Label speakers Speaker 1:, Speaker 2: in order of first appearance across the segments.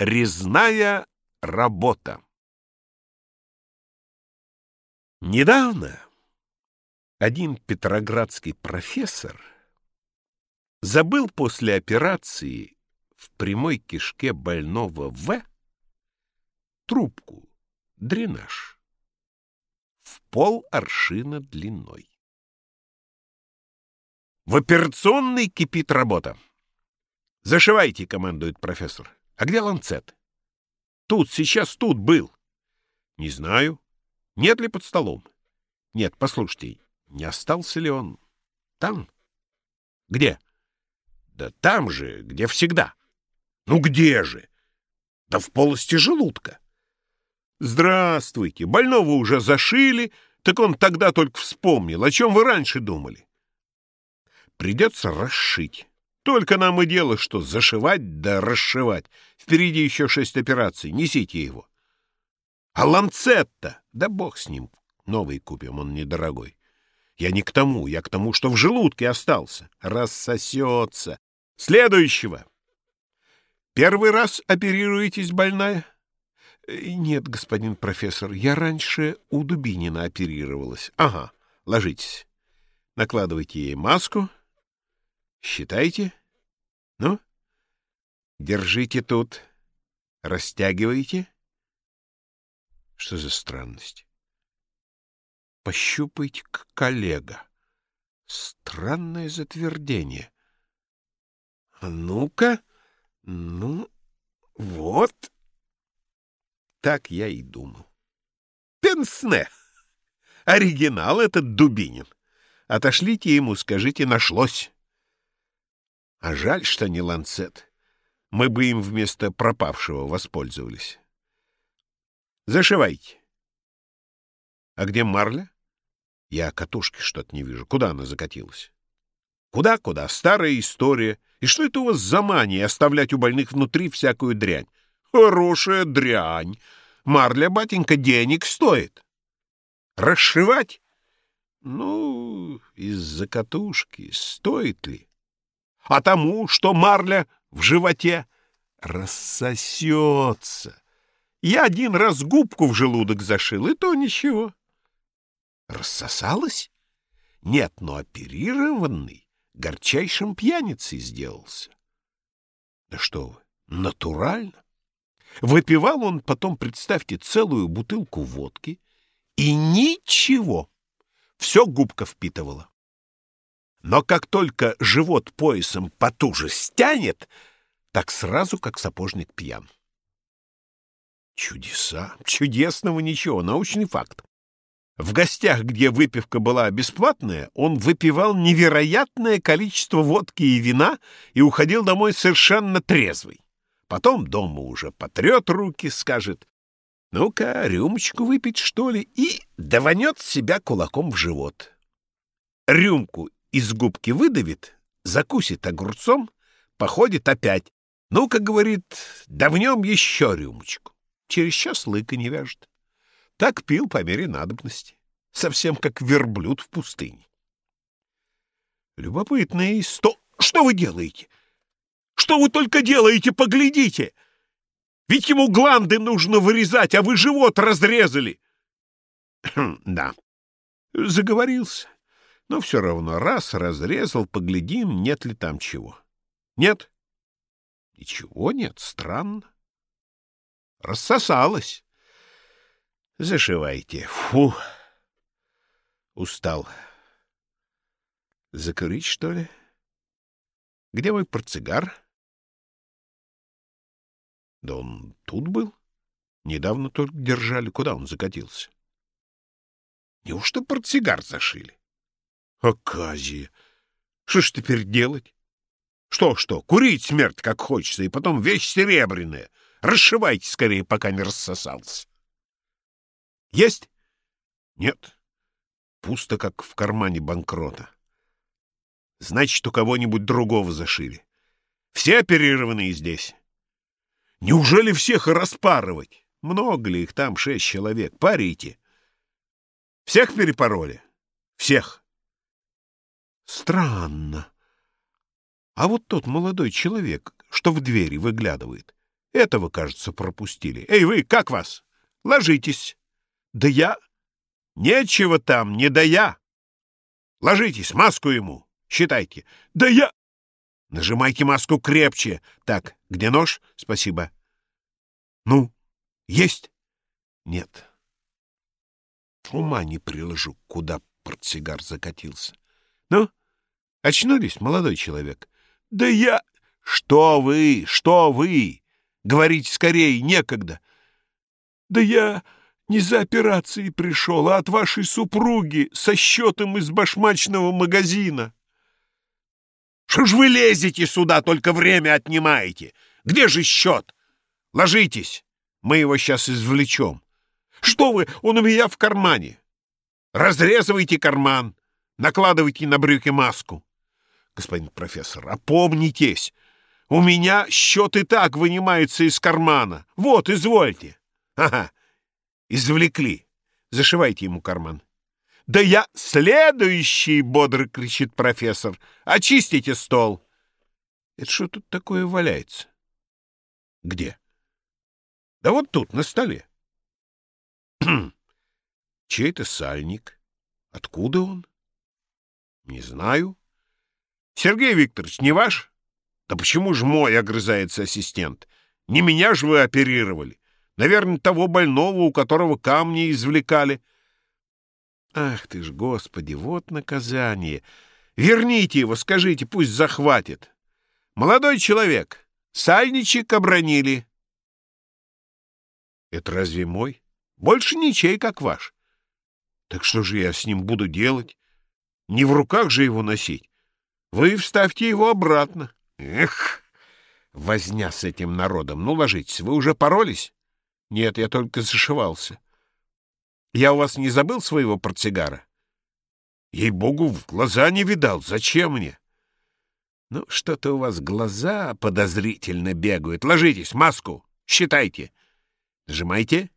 Speaker 1: Резная работа. Недавно один петроградский профессор забыл после операции в прямой кишке больного В трубку, дренаж, в пол аршина длиной. В операционной кипит работа. «Зашивайте», — командует профессор. «А где ланцет?» «Тут, сейчас тут был». «Не знаю. Нет ли под столом?» «Нет, послушайте, не остался ли он там?» «Где?» «Да там же, где всегда». «Ну где же?» «Да в полости желудка». «Здравствуйте! Больного уже зашили, так он тогда только вспомнил. О чем вы раньше думали?» Придется расшить. Только нам и дело, что зашивать да расшивать. Впереди еще шесть операций. Несите его. А ланцет-то? Да бог с ним. Новый купим, он недорогой. Я не к тому, я к тому, что в желудке остался. Рассосется. Следующего. Первый раз оперируетесь, больная? Нет, господин профессор, я раньше у Дубинина оперировалась. Ага, ложитесь. Накладывайте ей маску, Считайте. Ну, держите тут. Растягивайте. Что за странность? Пощупайте коллега. Странное затвердение. А ну-ка, ну, вот. Так я и думал. Пенсне! Оригинал этот Дубинин. Отошлите ему, скажите, нашлось. А жаль, что не ланцет. Мы бы им вместо пропавшего воспользовались. Зашивайте. А где Марля? Я катушки что-то не вижу. Куда она закатилась? Куда-куда? Старая история. И что это у вас за мания оставлять у больных внутри всякую дрянь? Хорошая дрянь. Марля, батенька, денег стоит. Расшивать? Ну, из-за катушки стоит ли? А тому, что марля в животе рассосется. Я один раз губку в желудок зашил, и то ничего. Рассосалась? Нет, но оперированный горчайшим пьяницей сделался. Да что вы, натурально. Выпивал он потом, представьте, целую бутылку водки, и ничего, все губка впитывала. Но как только живот поясом потуже стянет, так сразу как сапожник пьян. Чудеса! Чудесного ничего, научный факт. В гостях, где выпивка была бесплатная, он выпивал невероятное количество водки и вина и уходил домой совершенно трезвый. Потом дома уже потрет руки, скажет, «Ну-ка, рюмочку выпить, что ли?» и даванет себя кулаком в живот. Рюмку из губки выдавит, закусит огурцом, походит опять. Ну-ка, говорит, давнем еще рюмочку. Через час лыка не вяжет. Так пил по мере надобности. Совсем как верблюд в пустыне. Любопытно и сто... Что вы делаете? Что вы только делаете? Поглядите! Ведь ему гланды нужно вырезать, а вы живот разрезали. да, заговорился. Но все равно раз разрезал, поглядим, нет ли там чего. Нет? Ничего нет, странно. Рассосалась. Зашивайте. Фу. Устал. Закурить, что ли? Где мой портсигар? Да он тут был. Недавно только держали. Куда он закатился? Неужто портсигар зашили? Оказия! Что ж теперь делать? Что-что, курить смерть как хочется, и потом вещь серебряная. Расшивайте скорее, пока не рассосался. Есть? Нет. Пусто, как в кармане банкрота. Значит, у кого-нибудь другого зашили. Все оперированные здесь. Неужели всех распарывать? Много ли их там, шесть человек? Парите. Всех перепороли? Всех. Странно. А вот тот молодой человек, что в двери выглядывает, Этого, кажется, пропустили. Эй, вы, как вас? Ложитесь. Да я... Нечего там, не да я. Ложитесь, маску ему. Считайте. Да я... Нажимайте маску крепче. Так, где нож? Спасибо. Ну, есть? Нет. Ума не приложу, куда портсигар закатился. Ну, очнулись, молодой человек? Да я... Что вы, что вы? Говорите скорее, некогда. Да я не за операцией пришел, а от вашей супруги со счетом из башмачного магазина. Что ж вы лезете сюда, только время отнимаете? Где же счет? Ложитесь, мы его сейчас извлечем. Что вы, он у меня в кармане. Разрезывайте карман, накладывайте на брюки маску. Господин профессор, опомнитесь. У меня счет и так вынимается из кармана. Вот, извольте. Ага, извлекли. Зашивайте ему карман. «Да я следующий!» — бодро кричит профессор. «Очистите стол!» «Это что тут такое валяется?» «Где?» «Да вот тут, на столе». «Чей это сальник? Откуда он?» «Не знаю». «Сергей Викторович, не ваш?» «Да почему ж мой?» — огрызается ассистент. «Не меня же вы оперировали. Наверное, того больного, у которого камни извлекали». «Ах ты ж, Господи, вот наказание! Верните его, скажите, пусть захватит. Молодой человек, сальничек обронили». «Это разве мой? Больше ничей, как ваш. Так что же я с ним буду делать? Не в руках же его носить. Вы вставьте его обратно. Эх, возня с этим народом. Ну, ложитесь, вы уже поролись? Нет, я только зашивался. Я у вас не забыл своего портсигара? Ей-богу, в глаза не видал. Зачем мне? Ну, что-то у вас глаза подозрительно бегают. Ложитесь, маску, считайте. Нажимайте.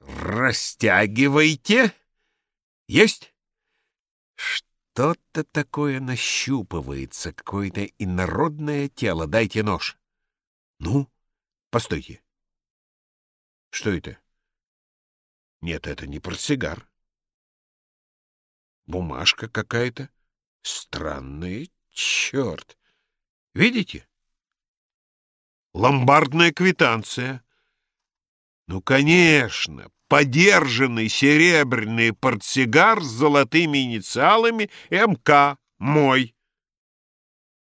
Speaker 1: Растягивайте. Есть? Что-то такое нащупывается, какое-то инородное тело. Дайте нож. Ну, постойте. Что это? Нет, это не портсигар. Бумажка какая-то. Странная, черт. Видите? Ломбардная квитанция. Ну, конечно, подержанный серебряный портсигар с золотыми инициалами МК, мой.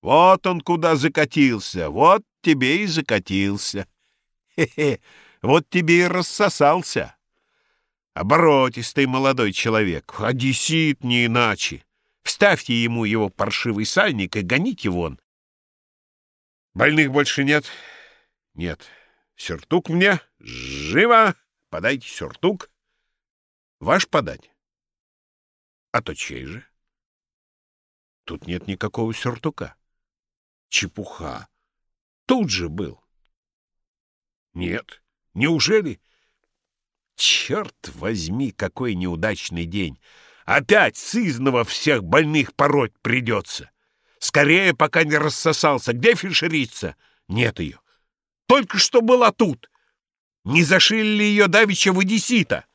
Speaker 1: Вот он куда закатился, вот тебе и закатился. Хе-хе, вот тебе и рассосался. Оборотистый молодой человек, одессит не иначе. Вставьте ему его паршивый сальник и гоните вон. Больных больше нет? Нет. Сюртук мне? Живо! Подайте сюртук. Ваш подать? А то чей же? Тут нет никакого сюртука. Чепуха. Тут же был. Нет. Неужели? Черт возьми, какой неудачный день! Опять сызного всех больных пороть придется. Скорее, пока не рассосался. Где фельдшерица? Нет ее. Только что была тут. Не зашили ли ее давеча в Одессита?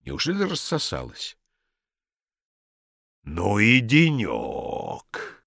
Speaker 1: Неужели рассосалась? Ну и денек!